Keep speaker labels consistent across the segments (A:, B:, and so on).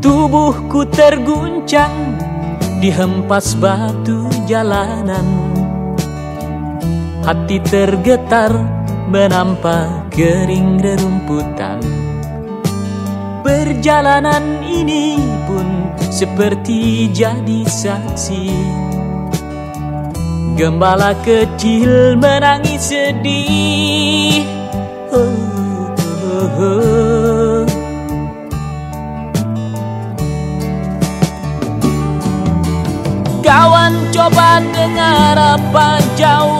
A: Tubuhku terguncang dihempas batu jalanan. Hati tergetar menampak kering rerumputan Perjalanan ini pun seperti jadi saksi Gembala kecil menangis sedih oh. Kawan coba dengar apa jawabnya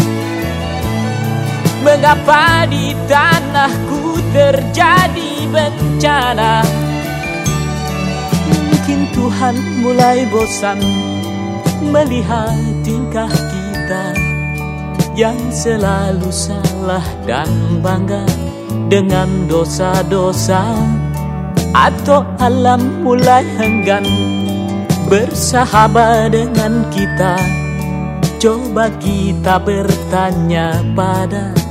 A: Mengapa di tanahku terjadi bencana? Mungkin Tuhan mulai bosan Melihat tingkah kita Yang selalu salah dan bangga Dengan dosa-dosa. Atau alam mulai enggan Bersahabat dengan kita. Coba kita bertanya pada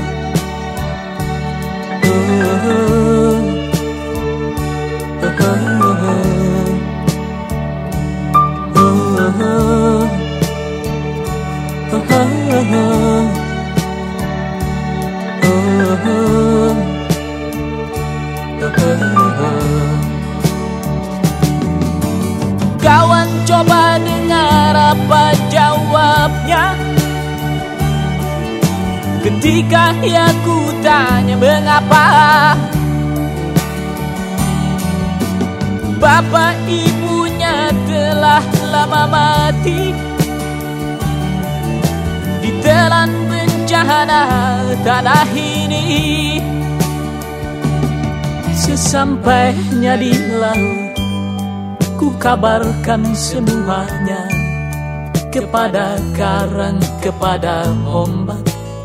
A: Ketika ia ku tanya mengapa? Bapak ibunya telah lama mati. Ditelan bencana tanah ini Sesampainya di laut Ku kabarkan semuanya Kepada karang, kepada ombak